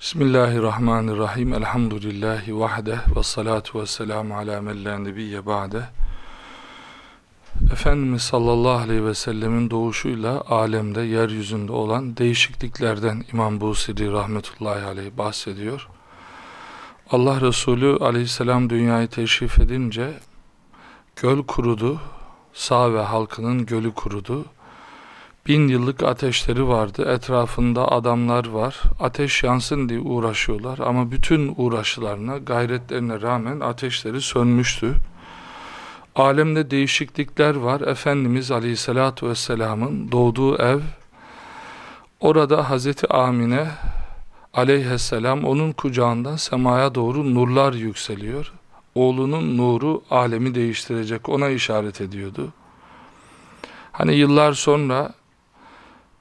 Bismillahirrahmanirrahim. Elhamdülillahi vahde ve salatu ve selamu ala men la nebiyye ba'de. Efendimiz sallallahu aleyhi ve sellemin doğuşuyla alemde, yeryüzünde olan değişikliklerden İmam Busiri rahmetullahi aleyh bahsediyor. Allah Resulü aleyhisselam dünyayı teşrif edince göl kurudu, sağ halkının gölü kurudu. Bin yıllık ateşleri vardı. Etrafında adamlar var. Ateş yansın diye uğraşıyorlar. Ama bütün uğraşlarına, gayretlerine rağmen ateşleri sönmüştü. Alemde değişiklikler var. Efendimiz Aleyhisselatü Vesselam'ın doğduğu ev, orada Hazreti Amine aleyhisselam onun kucağından semaya doğru nurlar yükseliyor. Oğlunun nuru alemi değiştirecek ona işaret ediyordu. Hani yıllar sonra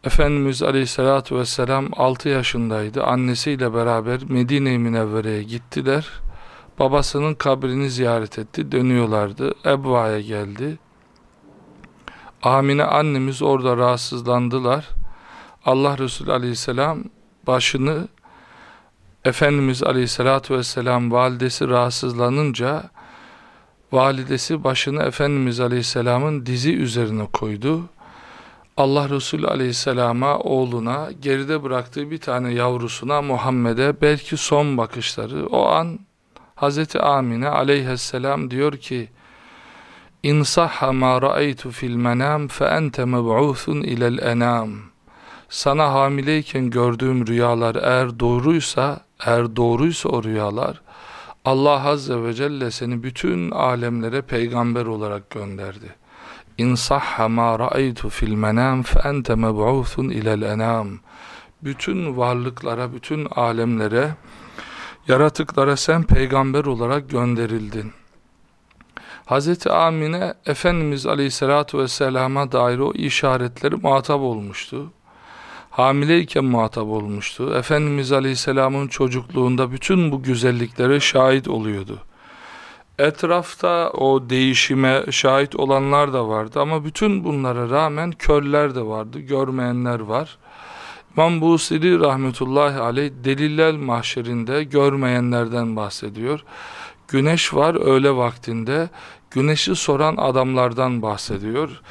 Efendimiz Aleyhisselatü Vesselam 6 yaşındaydı. Annesiyle beraber Medine-i Münevvere'ye gittiler. Babasının kabrini ziyaret etti. Dönüyorlardı. Ebva'ya geldi. Amine annemiz orada rahatsızlandılar. Allah Resulü Aleyhisselam başını Efendimiz Aleyhisselatü Vesselam validesi rahatsızlanınca validesi başını Efendimiz Aleyhisselam'ın dizi üzerine koydu. Allah Resulü Aleyhisselam'a, oğluna, geride bıraktığı bir tane yavrusuna, Muhammed'e belki son bakışları. O an Hazreti Amine Aleyhisselam diyor ki, sahha ma ra'aytu fil menam fe ente meb'uthun ilel enam. Sana hamileyken gördüğüm rüyalar eğer doğruysa, eğer doğruysa o rüyalar, Allah Azze ve Celle seni bütün alemlere peygamber olarak gönderdi. İn sahha ma ra'aytu fil menam fe ente meb'uthun ilel enam. Bütün varlıklara, bütün alemlere, yaratıklara sen peygamber olarak gönderildin. Hz. Amine Efendimiz Aleyhisselatü Vesselam'a dair o işaretleri muhatap olmuştu. Hamileyken muhatap olmuştu. Efendimiz Aleyhisselam'ın çocukluğunda bütün bu güzelliklere şahit oluyordu. Etrafta o değişime şahit olanlar da vardı ama bütün bunlara rağmen körler de vardı, görmeyenler var. İmam Busiri rahmetullahi aleyh deliller mahşerinde görmeyenlerden bahsediyor. Güneş var öğle vaktinde, güneşi soran adamlardan bahsediyor.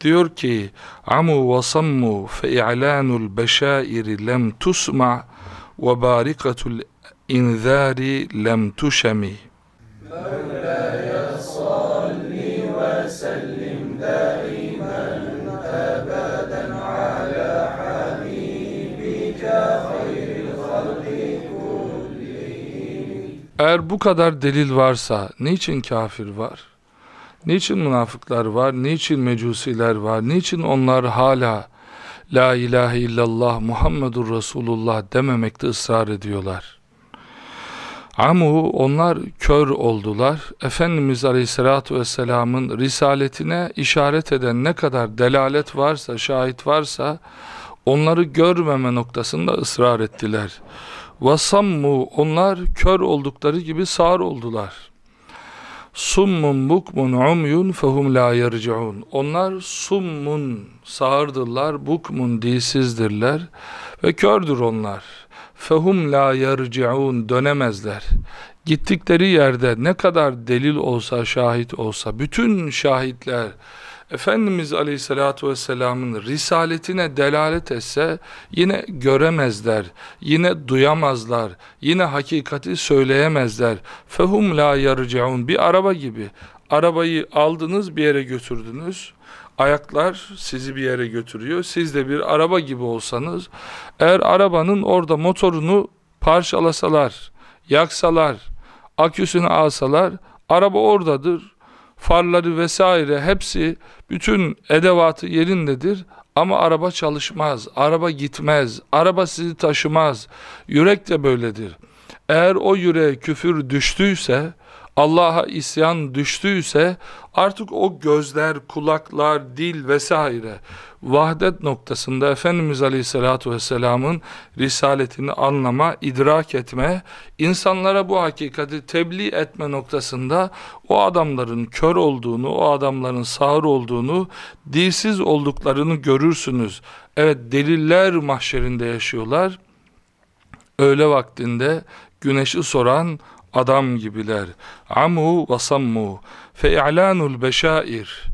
Diyor ki, Amu ve sammu fe i'lanul beşairi lem tusma ve barikatul inzari lem tuşemi. مولاي صل وسلم دائما ابدا على حبيبك خير الخلق كلهم Eğer bu kadar delil varsa niçin kafir var? Niçin münafıklar var? Niçin mecusiler var? Niçin onlar hala La ilahe illallah Muhammedur Resulullah dememekte ısrar ediyorlar? Amu onlar kör oldular. Efendimiz Aleyhisselatü Vesselam'ın risaletine işaret eden ne kadar delalet varsa, şahit varsa onları görmeme noktasında ısrar ettiler. Vasammu onlar kör oldukları gibi sağır oldular. Summun bukmun umyun fehum la yerciun. Onlar summun sağırdırlar, bukmun dilsizdirler ve kördür onlar fehum la yerciun dönemezler. Gittikleri yerde ne kadar delil olsa, şahit olsa, bütün şahitler Efendimiz Aleyhisselatü Vesselam'ın risaletine delalet etse yine göremezler, yine duyamazlar, yine hakikati söyleyemezler. Fehum la yerciun bir araba gibi. Arabayı aldınız bir yere götürdünüz ayaklar sizi bir yere götürüyor. Siz de bir araba gibi olsanız, eğer arabanın orada motorunu parçalasalar, yaksalar, aküsünü alsalar, araba oradadır. Farları vesaire hepsi, bütün edevatı yerindedir. Ama araba çalışmaz, araba gitmez, araba sizi taşımaz. Yürek de böyledir. Eğer o yüreğe küfür düştüyse, Allah'a isyan düştüyse artık o gözler, kulaklar, dil vesaire vahdet noktasında Efendimiz Aleyhisselatü Vesselam'ın risaletini anlama, idrak etme, insanlara bu hakikati tebliğ etme noktasında o adamların kör olduğunu, o adamların sağır olduğunu, dilsiz olduklarını görürsünüz. Evet deliller mahşerinde yaşıyorlar. öğle vaktinde güneşi soran adam gibiler. Amu ve sammu fe i'lanul beşair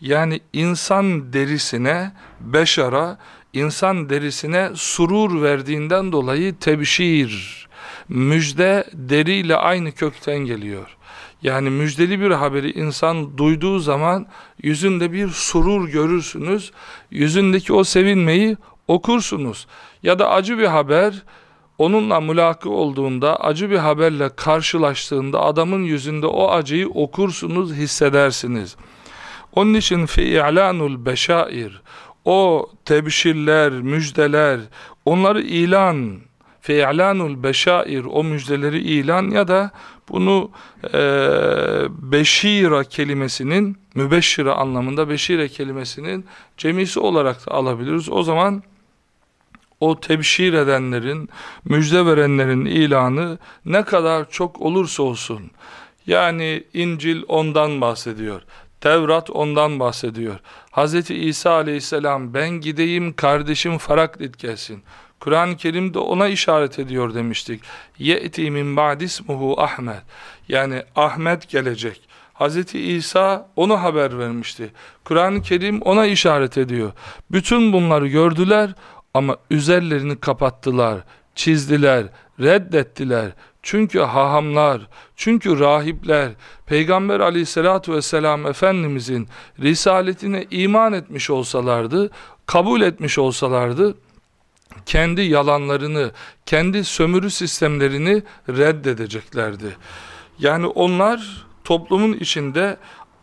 yani insan derisine beşara insan derisine surur verdiğinden dolayı tebşir müjde deriyle aynı kökten geliyor. Yani müjdeli bir haberi insan duyduğu zaman yüzünde bir surur görürsünüz. Yüzündeki o sevinmeyi okursunuz. Ya da acı bir haber onunla mülakı olduğunda, acı bir haberle karşılaştığında adamın yüzünde o acıyı okursunuz, hissedersiniz. Onun için fi'lanul beşair o tebşirler, müjdeler, onları ilan, fi'lanul beşair o müjdeleri ilan ya da bunu e, beşira kelimesinin mübeşşire anlamında beşire kelimesinin cemisi olarak da alabiliriz. O zaman o tebşir edenlerin, müjde verenlerin ilanı ne kadar çok olursa olsun. Yani İncil ondan bahsediyor. Tevrat ondan bahsediyor. Hz. İsa aleyhisselam ben gideyim kardeşim Faraklit gelsin. Kur'an-ı Kerim de ona işaret ediyor demiştik. Ye'ti min ba'dismuhu Ahmet. Yani Ahmet gelecek. Hz. İsa onu haber vermişti. Kur'an-ı Kerim ona işaret ediyor. Bütün bunları gördüler ama üzerlerini kapattılar, çizdiler, reddettiler. Çünkü hahamlar, çünkü rahipler, Peygamber aleyhissalatu vesselam Efendimizin risaletine iman etmiş olsalardı, kabul etmiş olsalardı, kendi yalanlarını, kendi sömürü sistemlerini reddedeceklerdi. Yani onlar toplumun içinde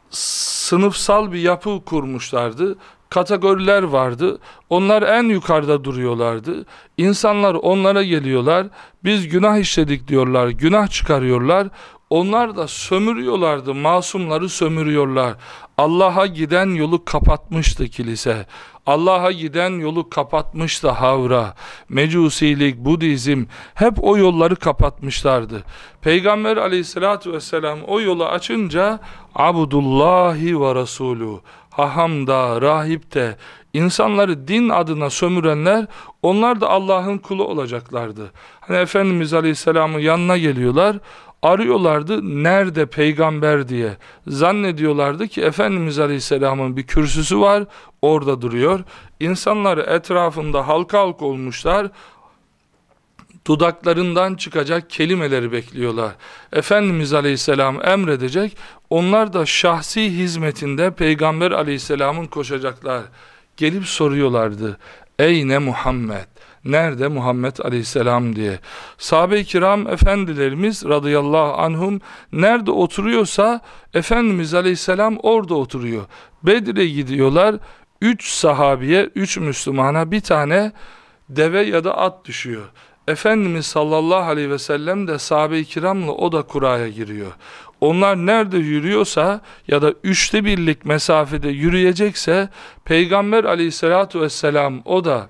sınıfsal bir yapı kurmuşlardı. Kategoriler vardı. Onlar en yukarıda duruyorlardı. İnsanlar onlara geliyorlar. Biz günah işledik diyorlar. Günah çıkarıyorlar. Onlar da sömürüyorlardı, masumları sömürüyorlar. Allah'a giden yolu kapatmıştı kilise. Allah'a giden yolu kapatmıştı Havra. Mecusilik, Budizm hep o yolları kapatmışlardı. Peygamber aleyhissalatü vesselam o yolu açınca Abdullahi ve Resulü hahamda, rahipte, insanları din adına sömürenler, onlar da Allah'ın kulu olacaklardı. Hani Efendimiz Aleyhisselam'ın yanına geliyorlar, arıyorlardı nerede peygamber diye. Zannediyorlardı ki Efendimiz Aleyhisselam'ın bir kürsüsü var, orada duruyor. İnsanlar etrafında halka halk olmuşlar, dudaklarından çıkacak kelimeleri bekliyorlar. Efendimiz Aleyhisselam emredecek, onlar da şahsi hizmetinde Peygamber Aleyhisselam'ın koşacaklar. Gelip soruyorlardı, ey ne Muhammed? Nerede Muhammed Aleyhisselam diye. Sahabe-i kiram efendilerimiz radıyallahu anhum nerede oturuyorsa Efendimiz Aleyhisselam orada oturuyor. Bedir'e gidiyorlar. Üç sahabiye, üç Müslümana bir tane deve ya da at düşüyor. Efendimiz sallallahu aleyhi ve sellem de sahabe-i kiramla o da kuraya giriyor. Onlar nerede yürüyorsa ya da üçte birlik mesafede yürüyecekse Peygamber aleyhissalatu vesselam o da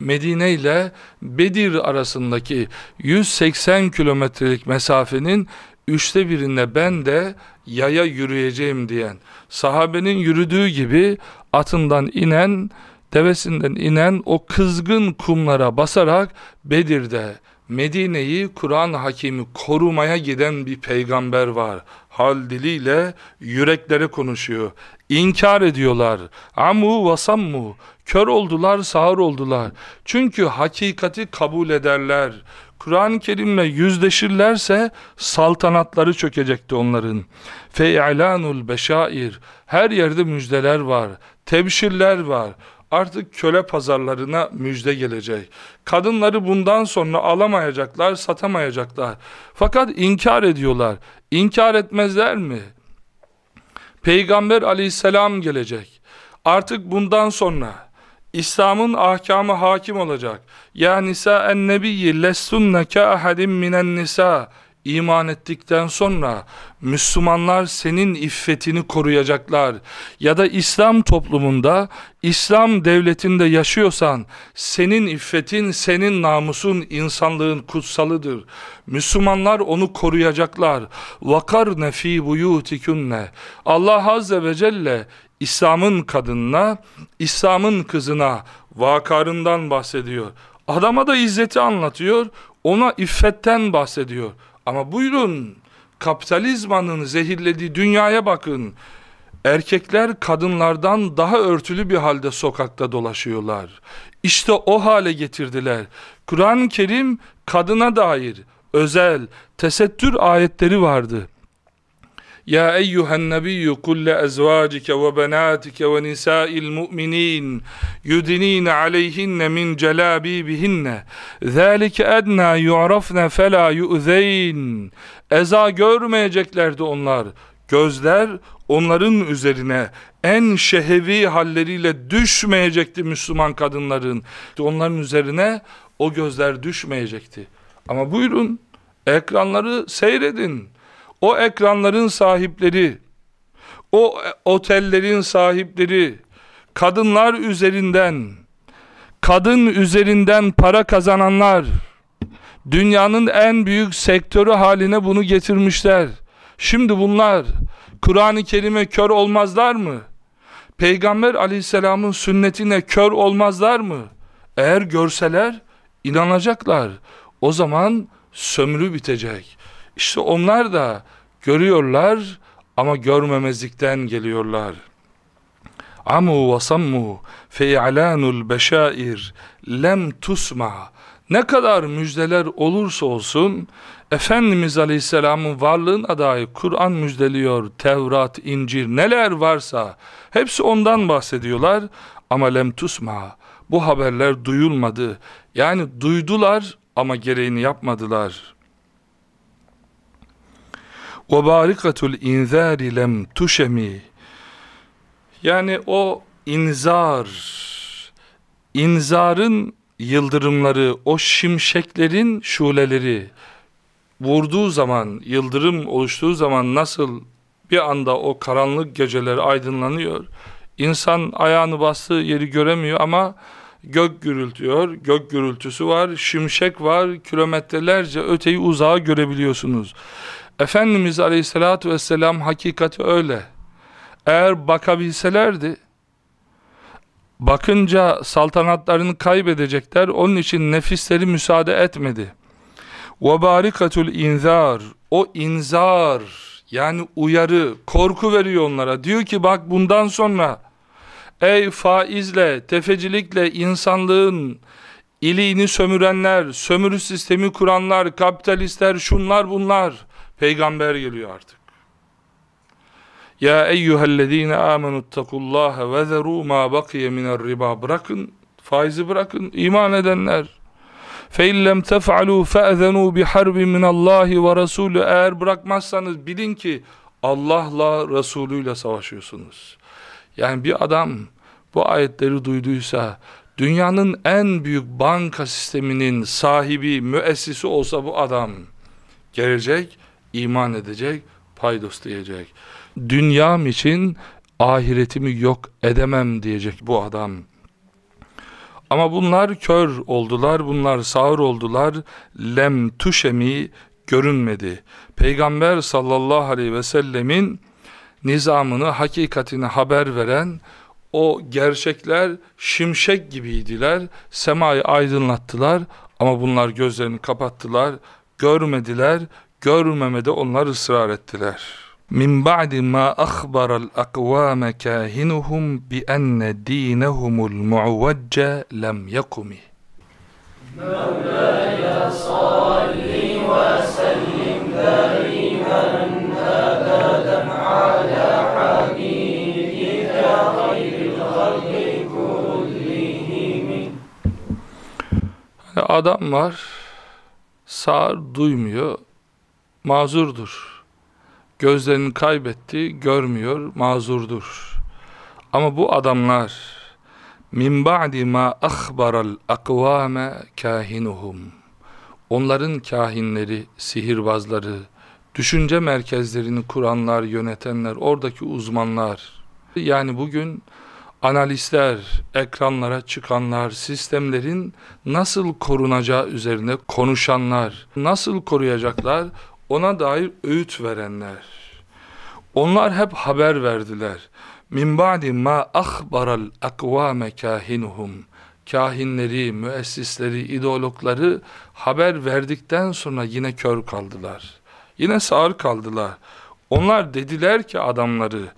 Medine ile Bedir arasındaki 180 kilometrelik mesafenin üçte birinde ben de yaya yürüyeceğim diyen sahabenin yürüdüğü gibi atından inen devesinden inen o kızgın kumlara basarak Bedir'de Medine'yi Kur'an hakimi korumaya giden bir peygamber var. Hal diliyle yüreklere konuşuyor. İnkar ediyorlar. Amu vasammu. Kör oldular, sağır oldular. Çünkü hakikati kabul ederler. Kur'an-ı Kerim'le yüzleşirlerse saltanatları çökecekti onların. Fe'lanul beşair. Her yerde müjdeler var. Tebşirler var artık köle pazarlarına müjde gelecek. Kadınları bundan sonra alamayacaklar, satamayacaklar. Fakat inkar ediyorlar. İnkar etmezler mi? Peygamber aleyhisselam gelecek. Artık bundan sonra İslam'ın ahkamı hakim olacak. Ya nisa en nebiyyi lestunne ka ahadim minen nisa iman ettikten sonra Müslümanlar senin iffetini koruyacaklar. Ya da İslam toplumunda, İslam devletinde yaşıyorsan senin iffetin, senin namusun insanlığın kutsalıdır. Müslümanlar onu koruyacaklar. Vakar nefi buyutikunne. Allah Azze ve Celle İslam'ın kadınına, İslam'ın kızına vakarından bahsediyor. Adama da izzeti anlatıyor, ona iffetten bahsediyor. Ama buyurun, kapitalizmanın zehirlediği dünyaya bakın. Erkekler kadınlardan daha örtülü bir halde sokakta dolaşıyorlar. İşte o hale getirdiler. Kur'an-ı Kerim kadına dair özel tesettür ayetleri vardı. Nebiyyü kulle ezvacike ve benatike ve nisa'il mu'minin yudinine aleyhinne min celabibihinne zâlike ednâ yu'rafne felâ yu'zeyn Eza görmeyeceklerdi onlar. Gözler onların üzerine en şehevi halleriyle düşmeyecekti Müslüman kadınların. Onların üzerine o gözler düşmeyecekti. Ama buyurun ekranları seyredin. O ekranların sahipleri, o otellerin sahipleri, kadınlar üzerinden, kadın üzerinden para kazananlar, dünyanın en büyük sektörü haline bunu getirmişler. Şimdi bunlar Kur'an-ı Kerim'e kör olmazlar mı? Peygamber aleyhisselamın sünnetine kör olmazlar mı? Eğer görseler inanacaklar. O zaman sömürü bitecek. İşte onlar da görüyorlar ama görmemezlikten geliyorlar. Amu ve sammu beşair lem tusma. Ne kadar müjdeler olursa olsun Efendimiz Aleyhisselam'ın varlığına dair Kur'an müjdeliyor, Tevrat, İncil neler varsa hepsi ondan bahsediyorlar ama lem tusma. Bu haberler duyulmadı. Yani duydular ama gereğini yapmadılar. Ve barikatul inzari lem tuşemi. Yani o inzar, inzarın yıldırımları, o şimşeklerin şuleleri vurduğu zaman, yıldırım oluştuğu zaman nasıl bir anda o karanlık geceler aydınlanıyor. İnsan ayağını bastığı yeri göremiyor ama gök gürültüyor, gök gürültüsü var, şimşek var, kilometrelerce öteyi uzağa görebiliyorsunuz. Efendimiz Aleyhisselatü Vesselam hakikati öyle. Eğer bakabilselerdi, bakınca saltanatlarını kaybedecekler, onun için nefisleri müsaade etmedi. وَبَارِكَةُ inzar O inzar, yani uyarı, korku veriyor onlara. Diyor ki bak bundan sonra, ey faizle, tefecilikle insanlığın iliğini sömürenler, sömürü sistemi kuranlar, kapitalistler, şunlar bunlar, Peygamber geliyor artık. Ya eyyühellezine amenuttakullaha ve zeru ma bakiye minel riba. Bırakın, faizi bırakın, iman edenler. Fe illem tef'alu fe'zenu bi harbin minallahi ve rasulü. Eğer bırakmazsanız bilin ki Allah'la Resulüyle savaşıyorsunuz. Yani bir adam bu ayetleri duyduysa dünyanın en büyük banka sisteminin sahibi, müessisi olsa bu adam gelecek iman edecek, paydos diyecek. Dünyam için ahiretimi yok edemem diyecek bu adam. Ama bunlar kör oldular, bunlar sağır oldular. Lem tuşemi görünmedi. Peygamber sallallahu aleyhi ve sellemin nizamını, hakikatini haber veren o gerçekler şimşek gibiydiler. Semayı aydınlattılar ama bunlar gözlerini kapattılar, görmediler, görmemede onlar ısrar ettiler. Min ba'di ma akhbaral aqwame kahinuhum bi enne dinehumul mu'vecce lem yakumi. Mevlaya salli ve sellim daimen abaden ala habibike hayril halki kullihim. Adam var, sağır duymuyor, mazurdur. Gözlerini kaybetti, görmüyor, mazurdur. Ama bu adamlar min ba'di ma akhbaral akvame kahinuhum onların kahinleri, sihirbazları, düşünce merkezlerini kuranlar, yönetenler, oradaki uzmanlar yani bugün analistler, ekranlara çıkanlar, sistemlerin nasıl korunacağı üzerine konuşanlar, nasıl koruyacaklar, ona dair öğüt verenler. Onlar hep haber verdiler. Min ba'di ma akhbaral akvame kahinuhum. kahinleri, müessisleri, ideologları haber verdikten sonra yine kör kaldılar. Yine sağır kaldılar. Onlar dediler ki adamları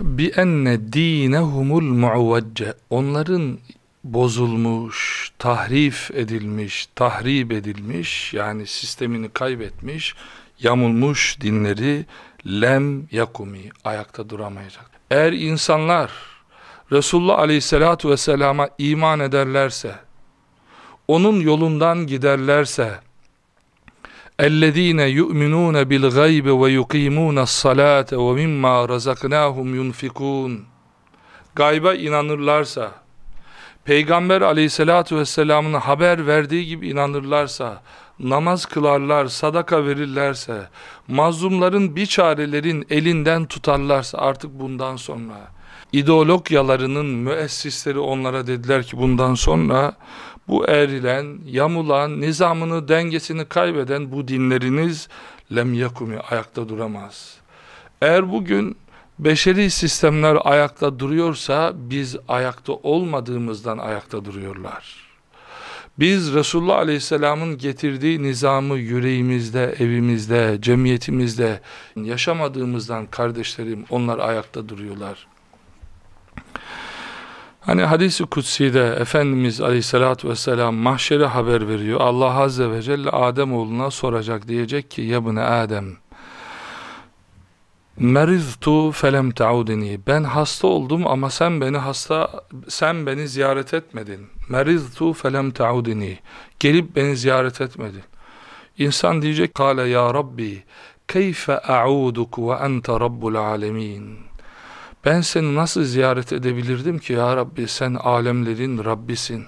bi enne dinehumul muavvecce onların bozulmuş, tahrif edilmiş, tahrip edilmiş yani sistemini kaybetmiş, yamulmuş dinleri lem yakumi ayakta duramayacak. Eğer insanlar Resulullah aleyhissalatu vesselama iman ederlerse, onun yolundan giderlerse, اَلَّذ۪ينَ يُؤْمِنُونَ بِالْغَيْبِ وَيُقِيمُونَ الصَّلَاةَ وَمِمَّا رَزَقْنَاهُمْ يُنْفِقُونَ Gayba inanırlarsa, Peygamber aleyhissalatu vesselamın haber verdiği gibi inanırlarsa, namaz kılarlar, sadaka verirlerse, mazlumların, biçarelerin elinden tutarlarsa artık bundan sonra, ideologyalarının müessisleri onlara dediler ki bundan sonra, bu erilen, yamulan, nizamını, dengesini kaybeden bu dinleriniz lem yakumi ayakta duramaz. Eğer bugün beşeri sistemler ayakta duruyorsa biz ayakta olmadığımızdan ayakta duruyorlar. Biz Resulullah Aleyhisselam'ın getirdiği nizamı yüreğimizde, evimizde, cemiyetimizde yaşamadığımızdan kardeşlerim onlar ayakta duruyorlar. Hani hadisi kutsi'de Efendimiz Aleyhisselatü Vesselam mahşere haber veriyor. Allah Azze ve Celle Adem oğluna soracak diyecek ki ya bune Adem meriztu felem taudini ben hasta oldum ama sen beni hasta sen beni ziyaret etmedin meriztu felem taudini gelip beni ziyaret etmedin İnsan diyecek kale ya Rabbi keyfe a'uduk ve ente rabbul alemin ben seni nasıl ziyaret edebilirdim ki ya Rabbi sen alemlerin Rabbisin.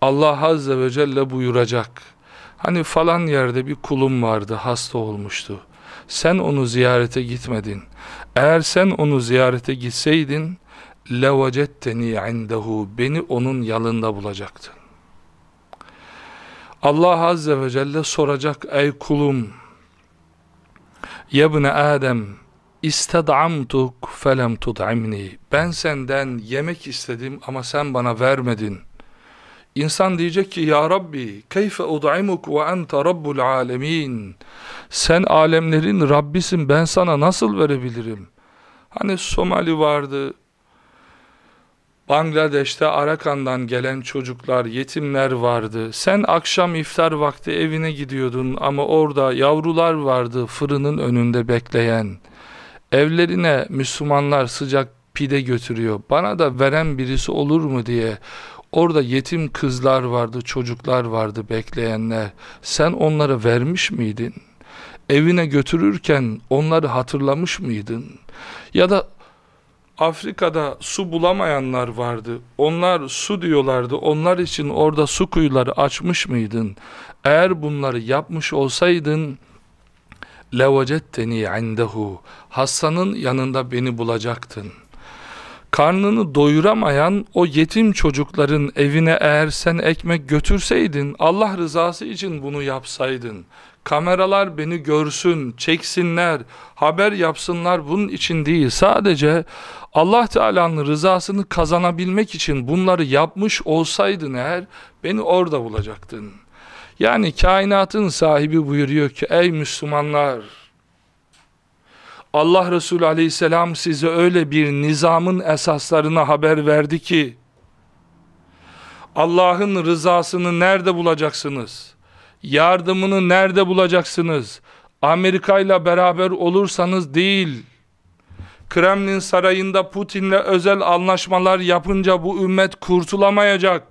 Allah Azze ve Celle buyuracak. Hani falan yerde bir kulum vardı hasta olmuştu. Sen onu ziyarete gitmedin. Eğer sen onu ziyarete gitseydin لَوَجَدْتَنِي عِنْدَهُ Beni onun yanında bulacaktın. Allah Azze ve Celle soracak ey kulum Yebne Adem İsted'amtuk felem tud'imni. Ben senden yemek istedim ama sen bana vermedin. İnsan diyecek ki ya Rabbi keyfe ud'imuk ve ente rabbul alemin. Sen alemlerin Rabbisin ben sana nasıl verebilirim? Hani Somali vardı, Bangladeş'te Arakan'dan gelen çocuklar, yetimler vardı. Sen akşam iftar vakti evine gidiyordun ama orada yavrular vardı fırının önünde bekleyen. Evlerine Müslümanlar sıcak pide götürüyor. Bana da veren birisi olur mu diye. Orada yetim kızlar vardı, çocuklar vardı bekleyenler. Sen onları vermiş miydin? Evine götürürken onları hatırlamış mıydın? Ya da Afrika'da su bulamayanlar vardı. Onlar su diyorlardı. Onlar için orada su kuyuları açmış mıydın? Eğer bunları yapmış olsaydın لَوَجَدْتَنِي عِنْدَهُ Hastanın yanında beni bulacaktın. Karnını doyuramayan o yetim çocukların evine eğer sen ekmek götürseydin, Allah rızası için bunu yapsaydın, kameralar beni görsün, çeksinler, haber yapsınlar bunun için değil, sadece Allah Teala'nın rızasını kazanabilmek için bunları yapmış olsaydın eğer, beni orada bulacaktın.'' Yani kainatın sahibi buyuruyor ki ey Müslümanlar Allah Resulü aleyhisselam size öyle bir nizamın esaslarına haber verdi ki Allah'ın rızasını nerede bulacaksınız? Yardımını nerede bulacaksınız? Amerika ile beraber olursanız değil. Kremlin sarayında Putin'le özel anlaşmalar yapınca bu ümmet kurtulamayacak.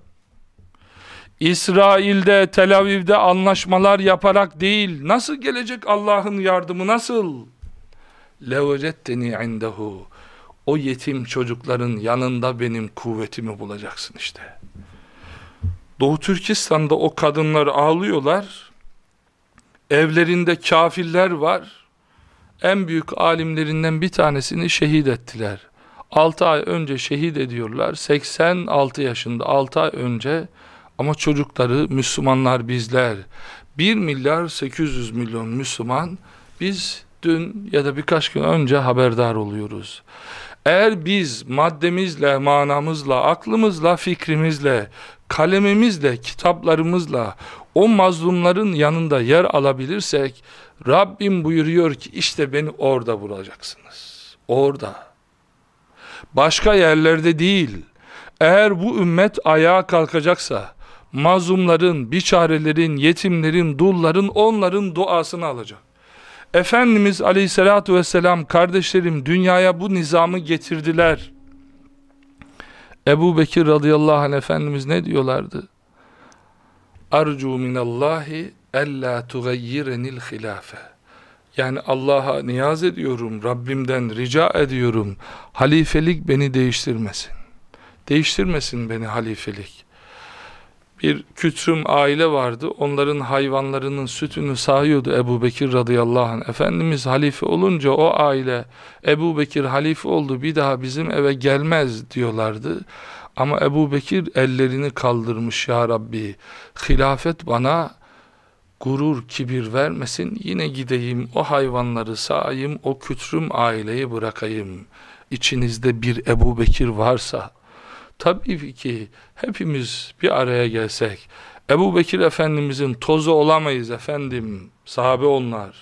İsrail'de, Tel Aviv'de anlaşmalar yaparak değil, nasıl gelecek Allah'ın yardımı, nasıl? لَوَجَدْتَنِي indehu. O yetim çocukların yanında benim kuvvetimi bulacaksın işte. Doğu Türkistan'da o kadınlar ağlıyorlar. Evlerinde kafirler var. En büyük alimlerinden bir tanesini şehit ettiler. 6 ay önce şehit ediyorlar. 86 yaşında 6 ay önce ama çocukları Müslümanlar bizler. 1 milyar 800 milyon Müslüman biz dün ya da birkaç gün önce haberdar oluyoruz. Eğer biz maddemizle, manamızla, aklımızla, fikrimizle kalemimizle, kitaplarımızla o mazlumların yanında yer alabilirsek Rabbim buyuruyor ki işte beni orada bulacaksınız. Orada. Başka yerlerde değil. Eğer bu ümmet ayağa kalkacaksa mazlumların, biçarelerin, yetimlerin, dulların onların duasını alacak. Efendimiz aleyhissalatu vesselam kardeşlerim dünyaya bu nizamı getirdiler. Ebu Bekir radıyallahu anh Efendimiz ne diyorlardı? Arcu minallahi ella tugayyirenil hilafe. Yani Allah'a niyaz ediyorum, Rabbimden rica ediyorum. Halifelik beni değiştirmesin. Değiştirmesin beni halifelik bir küçüm aile vardı. Onların hayvanlarının sütünü sağıyordu Ebu Bekir radıyallahu anh. Efendimiz halife olunca o aile Ebu Bekir halife oldu bir daha bizim eve gelmez diyorlardı. Ama Ebu Bekir ellerini kaldırmış ya Rabbi. Hilafet bana gurur, kibir vermesin. Yine gideyim o hayvanları sağayım, o küçüm aileyi bırakayım. İçinizde bir Ebu Bekir varsa Tabii ki hepimiz bir araya gelsek, Ebu Bekir Efendimizin tozu olamayız efendim, sahabe onlar,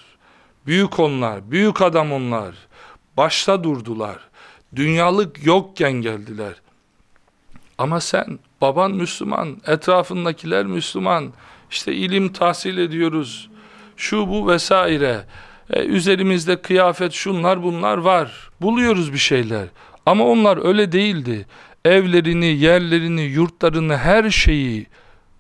büyük onlar, büyük adam onlar, başta durdular, dünyalık yokken geldiler. Ama sen, baban Müslüman, etrafındakiler Müslüman, işte ilim tahsil ediyoruz, şu bu vesaire, e, üzerimizde kıyafet şunlar bunlar var, buluyoruz bir şeyler. Ama onlar öyle değildi evlerini, yerlerini, yurtlarını, her şeyi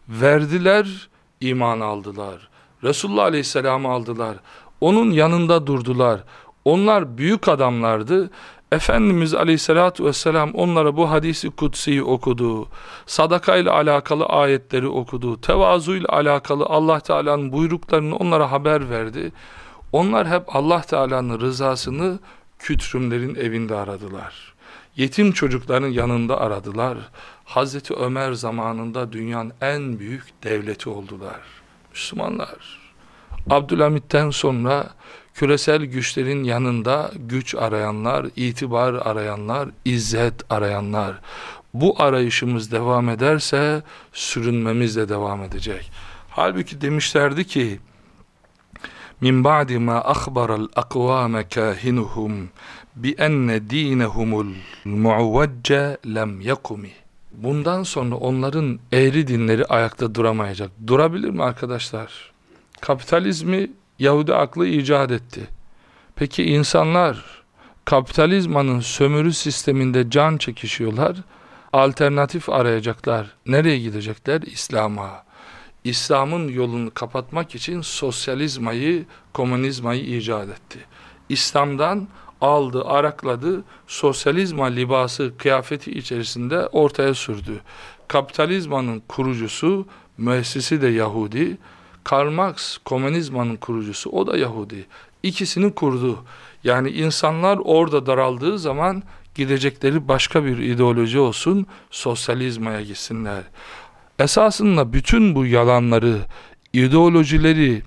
verdiler, iman aldılar. Resulullah Aleyhisselam'ı aldılar. Onun yanında durdular. Onlar büyük adamlardı. Efendimiz Aleyhisselatü Vesselam onlara bu hadisi kutsiyi okudu. Sadaka ile alakalı ayetleri okudu. Tevazu ile alakalı Allah Teala'nın buyruklarını onlara haber verdi. Onlar hep Allah Teala'nın rızasını kütrümlerin evinde aradılar yetim çocukların yanında aradılar. Hazreti Ömer zamanında dünyanın en büyük devleti oldular. Müslümanlar. Abdülhamit'ten sonra küresel güçlerin yanında güç arayanlar, itibar arayanlar, izzet arayanlar. Bu arayışımız devam ederse sürünmemiz de devam edecek. Halbuki demişlerdi ki min ba'di ma akhbaral aqwame kahinuhum bi enne dinehumul muavvecce lem yakumi. Bundan sonra onların eğri dinleri ayakta duramayacak. Durabilir mi arkadaşlar? Kapitalizmi Yahudi aklı icat etti. Peki insanlar kapitalizmanın sömürü sisteminde can çekişiyorlar. Alternatif arayacaklar. Nereye gidecekler? İslam'a. İslam'ın yolunu kapatmak için sosyalizmayı, komünizmayı icat etti. İslam'dan aldı, arakladı, sosyalizma libası, kıyafeti içerisinde ortaya sürdü. Kapitalizmanın kurucusu, müessisi de Yahudi, Karl Marx, komünizmanın kurucusu, o da Yahudi. İkisini kurdu. Yani insanlar orada daraldığı zaman gidecekleri başka bir ideoloji olsun, sosyalizmaya gitsinler. Esasında bütün bu yalanları, ideolojileri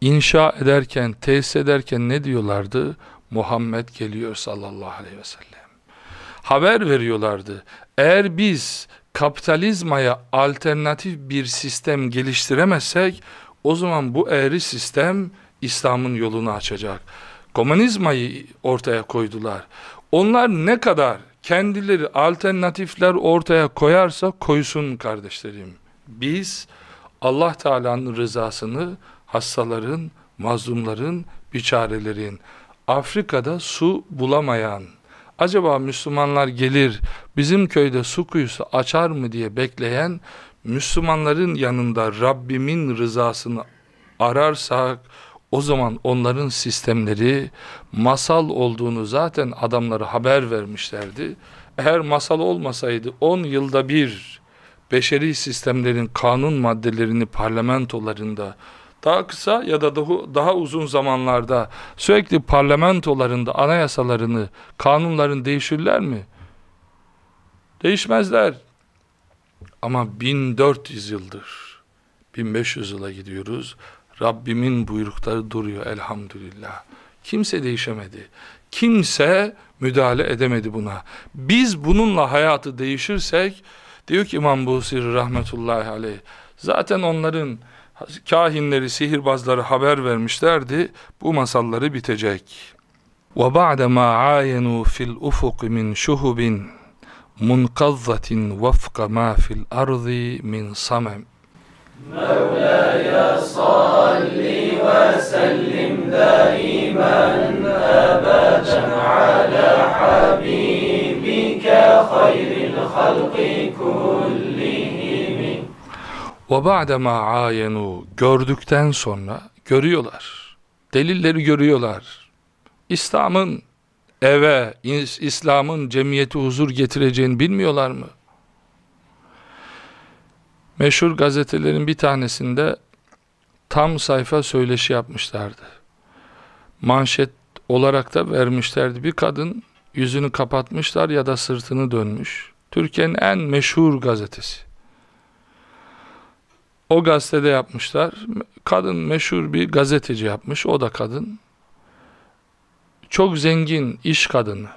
inşa ederken, tesis ederken ne diyorlardı? Muhammed geliyor sallallahu aleyhi ve sellem. Haber veriyorlardı. Eğer biz kapitalizmaya alternatif bir sistem geliştiremezsek o zaman bu eğri sistem İslam'ın yolunu açacak. Komünizmayı ortaya koydular. Onlar ne kadar kendileri alternatifler ortaya koyarsa koysun kardeşlerim. Biz Allah Teala'nın rızasını hastaların, mazlumların, biçarelerin, Afrika'da su bulamayan, acaba Müslümanlar gelir bizim köyde su kuyusu açar mı diye bekleyen Müslümanların yanında Rabbimin rızasını ararsak o zaman onların sistemleri masal olduğunu zaten adamlara haber vermişlerdi. Eğer masal olmasaydı 10 yılda bir beşeri sistemlerin kanun maddelerini parlamentolarında daha kısa ya da daha, uzun zamanlarda sürekli parlamentolarında anayasalarını, kanunların değişirler mi? Değişmezler. Ama 1400 yıldır, 1500 yıla gidiyoruz. Rabbimin buyrukları duruyor elhamdülillah. Kimse değişemedi. Kimse müdahale edemedi buna. Biz bununla hayatı değişirsek, Diyor ki İmam Busiri rahmetullahi aleyh, zaten onların kahinleri, sihirbazları haber vermişlerdi, bu masalları bitecek. وَبَعْدَ مَا عَايَنُوا فِي الْأُفُقِ مِنْ شُهُبٍ مُنْقَذَّةٍ وَفْقَ مَا فِي الْأَرْضِ مِنْ صَمَمٍ مولاي صل وسلم دائما أبدا على حبيبك خير الخلق كلهم ve ba'de ayenu gördükten sonra görüyorlar. Delilleri görüyorlar. İslam'ın eve, İslam'ın cemiyeti huzur getireceğini bilmiyorlar mı? Meşhur gazetelerin bir tanesinde tam sayfa söyleşi yapmışlardı. Manşet olarak da vermişlerdi. Bir kadın yüzünü kapatmışlar ya da sırtını dönmüş. Türkiye'nin en meşhur gazetesi. O gazetede yapmışlar. Kadın meşhur bir gazeteci yapmış. O da kadın. Çok zengin iş kadını.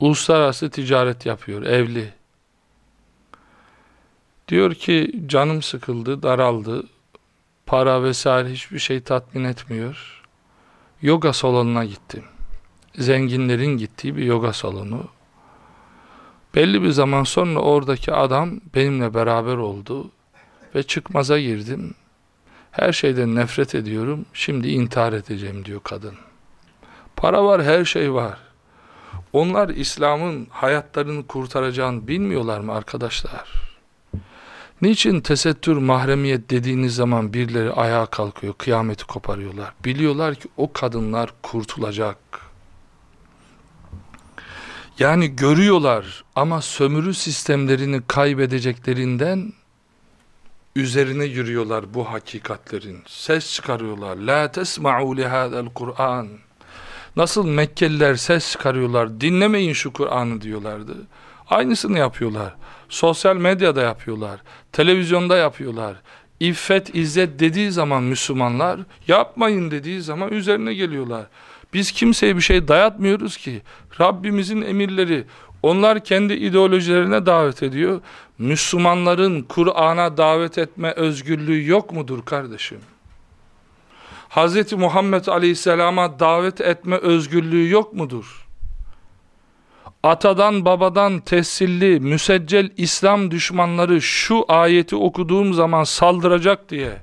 Uluslararası ticaret yapıyor. Evli. Diyor ki canım sıkıldı, daraldı. Para vesaire hiçbir şey tatmin etmiyor. Yoga salonuna gittim. Zenginlerin gittiği bir yoga salonu. Belli bir zaman sonra oradaki adam benimle beraber oldu ve çıkmaza girdim. Her şeyden nefret ediyorum. Şimdi intihar edeceğim diyor kadın. Para var, her şey var. Onlar İslam'ın hayatlarını kurtaracağını bilmiyorlar mı arkadaşlar? Niçin tesettür, mahremiyet dediğiniz zaman birileri ayağa kalkıyor, kıyameti koparıyorlar? Biliyorlar ki o kadınlar kurtulacak. Yani görüyorlar ama sömürü sistemlerini kaybedeceklerinden üzerine yürüyorlar bu hakikatlerin. Ses çıkarıyorlar. La tesma'u lihâzel Kur'an. Nasıl Mekkeliler ses çıkarıyorlar, dinlemeyin şu Kur'an'ı diyorlardı. Aynısını yapıyorlar. Sosyal medyada yapıyorlar. Televizyonda yapıyorlar. İffet, izzet dediği zaman Müslümanlar, yapmayın dediği zaman üzerine geliyorlar. Biz kimseye bir şey dayatmıyoruz ki. Rabbimizin emirleri, onlar kendi ideolojilerine davet ediyor. Müslümanların Kur'an'a davet etme özgürlüğü yok mudur kardeşim? Hz. Muhammed Aleyhisselam'a davet etme özgürlüğü yok mudur? Atadan babadan tessilli, müseccel İslam düşmanları şu ayeti okuduğum zaman saldıracak diye,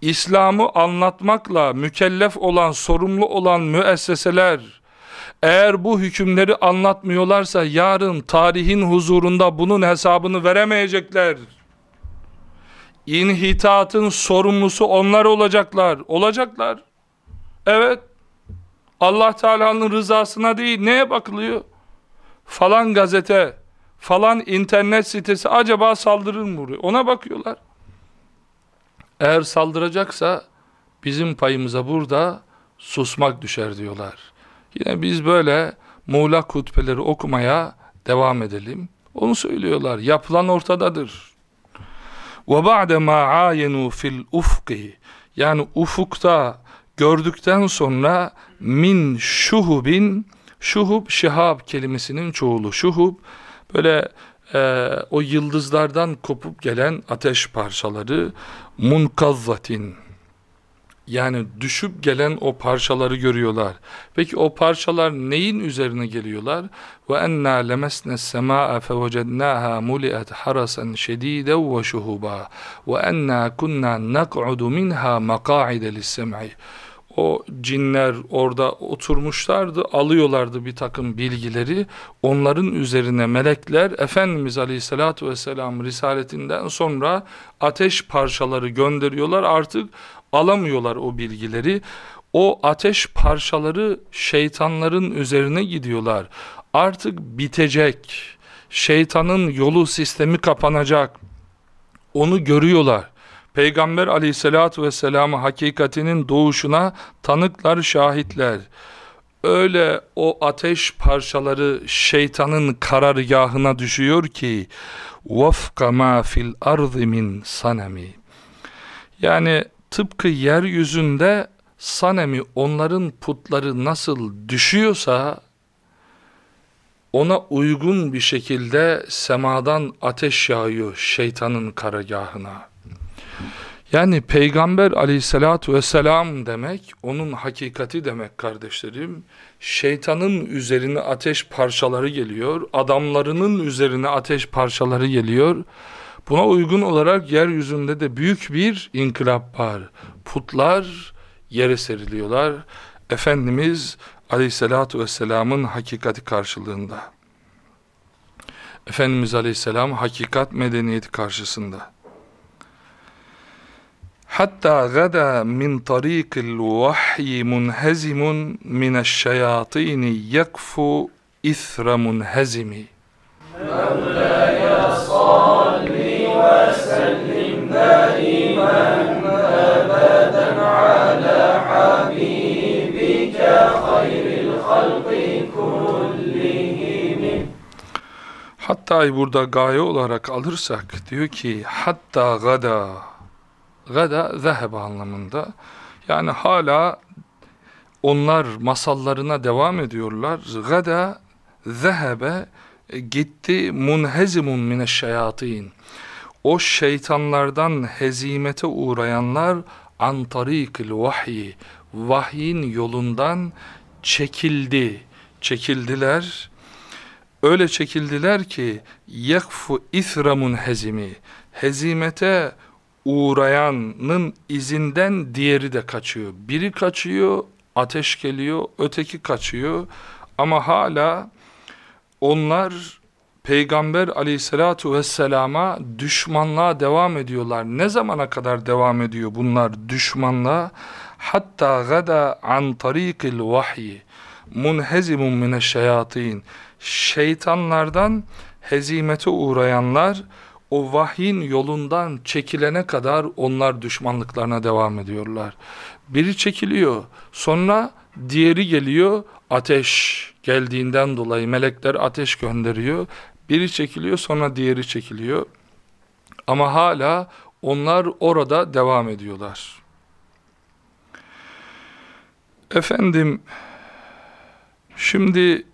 İslam'ı anlatmakla mükellef olan, sorumlu olan müesseseler, eğer bu hükümleri anlatmıyorlarsa yarın tarihin huzurunda bunun hesabını veremeyecekler. İnhitatın sorumlusu onlar olacaklar. Olacaklar. Evet. Allah Teala'nın rızasına değil neye bakılıyor? Falan gazete, falan internet sitesi acaba saldırır mı? Ona bakıyorlar. Eğer saldıracaksa bizim payımıza burada susmak düşer diyorlar. Yine biz böyle muğlak hutbeleri okumaya devam edelim. Onu söylüyorlar. Yapılan ortadadır. Ve ba'de ma ayenu fil ufki yani ufukta gördükten sonra min şuhubin şuhub şihab kelimesinin çoğulu şuhub böyle e, o yıldızlardan kopup gelen ateş parçaları munkazzatin yani düşüp gelen o parçaları görüyorlar. Peki o parçalar neyin üzerine geliyorlar? Ve enna lemesne semaa fevecednaha muliat harasan şediden ve şuhuba ve enna kunna nak'udu minha maqa'ide lis-sem'i o cinler orada oturmuşlardı, alıyorlardı bir takım bilgileri. Onların üzerine melekler Efendimiz Aleyhisselatü Vesselam risaletinden sonra ateş parçaları gönderiyorlar. Artık alamıyorlar o bilgileri. O ateş parçaları şeytanların üzerine gidiyorlar. Artık bitecek. Şeytanın yolu sistemi kapanacak. Onu görüyorlar. Peygamber aleyhissalatü vesselam'ı hakikatinin doğuşuna tanıklar, şahitler. Öyle o ateş parçaları şeytanın karargahına düşüyor ki وَفْقَ مَا fil الْأَرْضِ مِنْ sanemi. Yani tıpkı yeryüzünde sanemi onların putları nasıl düşüyorsa ona uygun bir şekilde semadan ateş yağıyor şeytanın karagahına. Yani Peygamber aleyhissalatu vesselam demek, onun hakikati demek kardeşlerim. Şeytanın üzerine ateş parçaları geliyor, adamlarının üzerine ateş parçaları geliyor. Buna uygun olarak yeryüzünde de büyük bir inkılap var. Putlar yere seriliyorlar. Efendimiz aleyhissalatu vesselamın hakikati karşılığında. Efendimiz aleyhisselam hakikat medeniyeti karşısında. Hatta gada min tarikil vahyi munhezimun mineşşeyatini yakfu ithra munhezimi. Mevlaya Hatta burada gaye olarak alırsak diyor ki hatta gada Gada zehebe anlamında. Yani hala onlar masallarına devam ediyorlar. Gada zehebe gitti munhezimun mineşşeyatin. O şeytanlardan hezimete uğrayanlar an tarikil vahyi vahyin yolundan çekildi. Çekildiler. Öyle çekildiler ki yakfu ithra munhezimi. Hezimete uğrayanın izinden diğeri de kaçıyor. Biri kaçıyor, ateş geliyor, öteki kaçıyor. Ama hala onlar Peygamber aleyhissalatu vesselama düşmanlığa devam ediyorlar. Ne zamana kadar devam ediyor bunlar düşmanlığa? Hatta gada an tarikil vahyi munhezimun mineşşeyatin şeytanlardan hezimete uğrayanlar o vahyin yolundan çekilene kadar onlar düşmanlıklarına devam ediyorlar. Biri çekiliyor, sonra diğeri geliyor, ateş geldiğinden dolayı melekler ateş gönderiyor. Biri çekiliyor, sonra diğeri çekiliyor. Ama hala onlar orada devam ediyorlar. Efendim, şimdi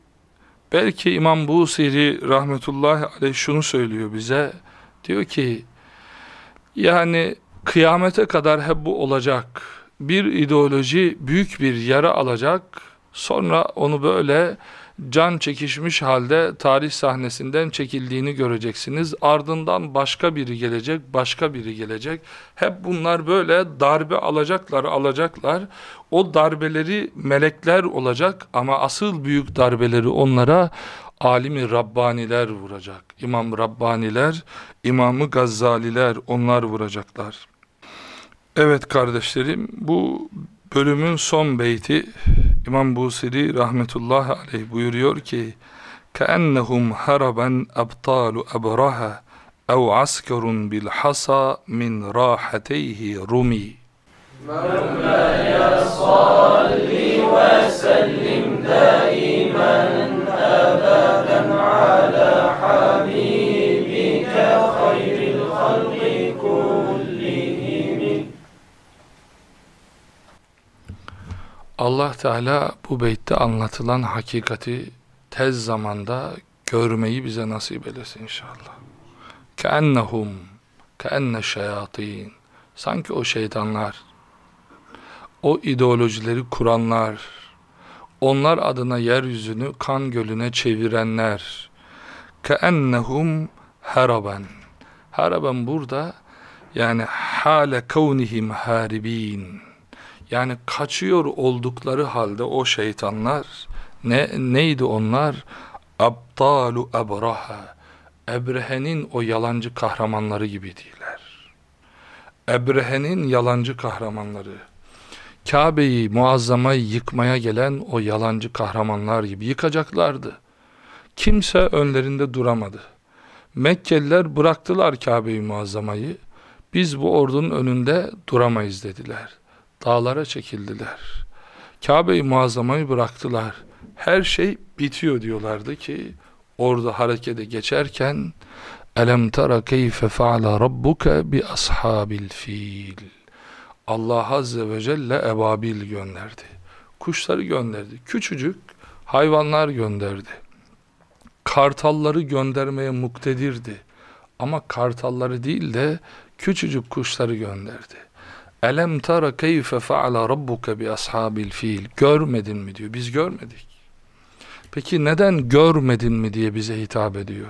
belki İmam Busiri rahmetullahi aleyh şunu söylüyor bize, Diyor ki yani kıyamete kadar hep bu olacak. Bir ideoloji büyük bir yara alacak. Sonra onu böyle can çekişmiş halde tarih sahnesinden çekildiğini göreceksiniz. Ardından başka biri gelecek, başka biri gelecek. Hep bunlar böyle darbe alacaklar, alacaklar. O darbeleri melekler olacak ama asıl büyük darbeleri onlara alimi Rabbaniler vuracak. İmam Rabbaniler, İmamı Gazzaliler onlar vuracaklar. Evet kardeşlerim bu bölümün son beyti İmam Busiri rahmetullahi aleyh buyuruyor ki كَأَنَّهُمْ هَرَبًا أَبْطَالُ أَبْرَهَا اَوْ عَسْكَرٌ بِالْحَصَى مِنْ رَاحَتَيْهِ رُمِي مولاي صل وسلم دائما Allah Teala bu beytte anlatılan hakikati tez zamanda görmeyi bize nasip eylesin inşallah. Keennehum, keenne şeyatin. Sanki o şeytanlar, o ideolojileri kuranlar, onlar adına yeryüzünü kan gölüne çevirenler, keennehum haraben. Haraben burada, yani hale kavnihim haribin. Yani kaçıyor oldukları halde o şeytanlar, ne neydi onlar? Abtalu ebraha. Ebrehe'nin o yalancı kahramanları gibiydiler. Ebrehe'nin yalancı kahramanları. Kabe'yi muazzamayı yıkmaya gelen o yalancı kahramanlar gibi yıkacaklardı. Kimse önlerinde duramadı. Mekkeliler bıraktılar Kabe'yi muazzamayı. Biz bu ordunun önünde duramayız dediler. Dağlara çekildiler. Kabe'yi muazzamayı bıraktılar. Her şey bitiyor diyorlardı ki orada harekete geçerken Elem tara keyfe faala rabbuke bi ashabil fil Allah Azze ve Celle ebabil gönderdi. Kuşları gönderdi. Küçücük hayvanlar gönderdi. kartalları göndermeye muktedirdi. Ama kartalları değil de küçücük kuşları gönderdi. Elem tara keyfe faala rabbuke bi ashabil fil. Görmedin mi diyor. Biz görmedik. Peki neden görmedin mi diye bize hitap ediyor.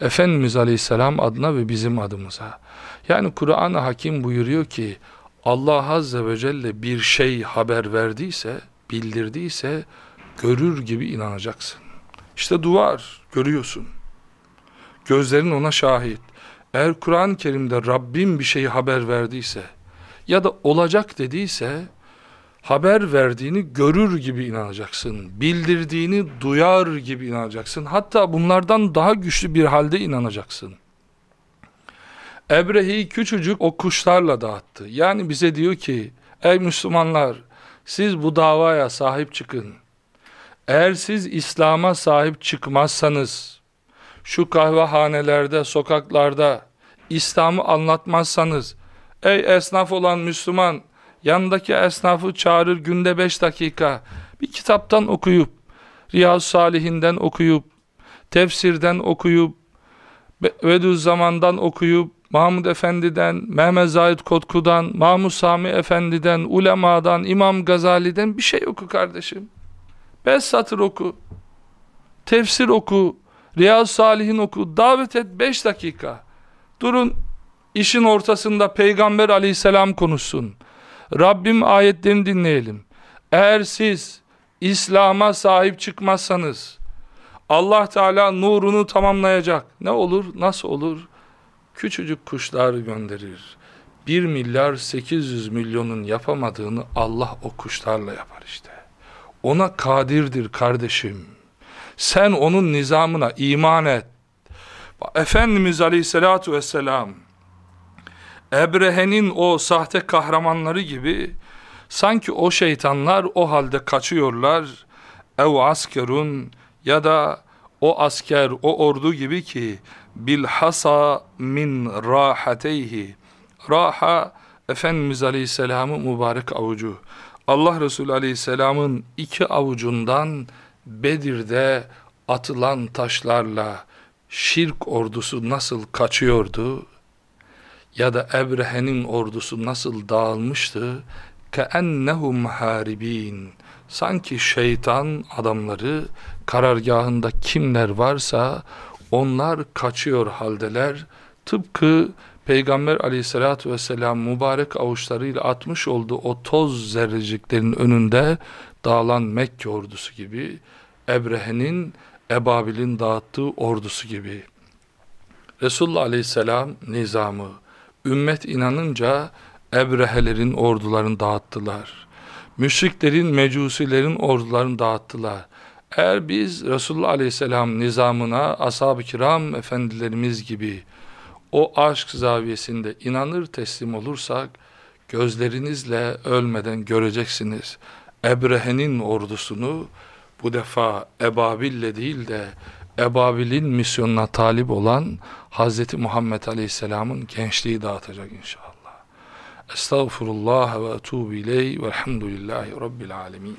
Efendimiz Aleyhisselam adına ve bizim adımıza. Yani Kur'an-ı Hakim buyuruyor ki Allah Azze ve Celle bir şey haber verdiyse, bildirdiyse görür gibi inanacaksın. İşte duvar görüyorsun. Gözlerin ona şahit. Eğer Kur'an-ı Kerim'de Rabbim bir şeyi haber verdiyse ya da olacak dediyse haber verdiğini görür gibi inanacaksın. Bildirdiğini duyar gibi inanacaksın. Hatta bunlardan daha güçlü bir halde inanacaksın. Ebrehi küçücük o kuşlarla dağıttı. Yani bize diyor ki ey Müslümanlar siz bu davaya sahip çıkın. Eğer siz İslam'a sahip çıkmazsanız şu kahvehanelerde, sokaklarda İslam'ı anlatmazsanız ey esnaf olan Müslüman yanındaki esnafı çağırır günde beş dakika bir kitaptan okuyup Riyaz Salihinden okuyup tefsirden okuyup Zaman'dan okuyup Mahmud Efendi'den, Mehmet Zahid Kotku'dan, Mahmud Sami Efendi'den, ulemadan, İmam Gazali'den bir şey oku kardeşim. Beş satır oku. Tefsir oku. Riyaz Salihin oku. Davet et beş dakika. Durun işin ortasında Peygamber aleyhisselam konuşsun. Rabbim ayetlerini dinleyelim. Eğer siz İslam'a sahip çıkmazsanız Allah Teala nurunu tamamlayacak. Ne olur? Nasıl olur? Küçücük kuşlar gönderir. 1 milyar 800 milyonun yapamadığını Allah o kuşlarla yapar işte. Ona kadirdir kardeşim. Sen onun nizamına iman et. Efendimiz Aleyhisselatü Vesselam Ebrehe'nin o sahte kahramanları gibi sanki o şeytanlar o halde kaçıyorlar. Ev askerun ya da o asker, o ordu gibi ki bilhasa min rahateyhi. Raha Efendimiz Aleyhisselam'ın mübarek avucu. Allah Resulü Aleyhisselam'ın iki avucundan Bedir'de atılan taşlarla şirk ordusu nasıl kaçıyordu ya da Ebrehe'nin ordusu nasıl dağılmıştı? Keennehum haribin sanki şeytan adamları karargahında kimler varsa onlar kaçıyor haldeler. Tıpkı Peygamber aleyhissalatü vesselam mübarek avuçlarıyla atmış olduğu o toz zerreciklerin önünde dağılan Mekke ordusu gibi Ebrehe'nin Ebabil'in dağıttığı ordusu gibi. Resulullah aleyhisselam nizamı ümmet inanınca Ebrehelerin ordularını dağıttılar müşriklerin, mecusilerin ordularını dağıttılar eğer biz Resulullah aleyhisselam nizamına ashab-ı kiram efendilerimiz gibi o aşk zaviyesinde inanır teslim olursak gözlerinizle ölmeden göreceksiniz. Ebrehe'nin ordusunu bu defa Ebabil'le değil de Ebabil'in misyonuna talip olan Hz. Muhammed Aleyhisselam'ın gençliği dağıtacak inşallah. Estağfurullah ve etubu ileyh velhamdülillahi rabbil alemin.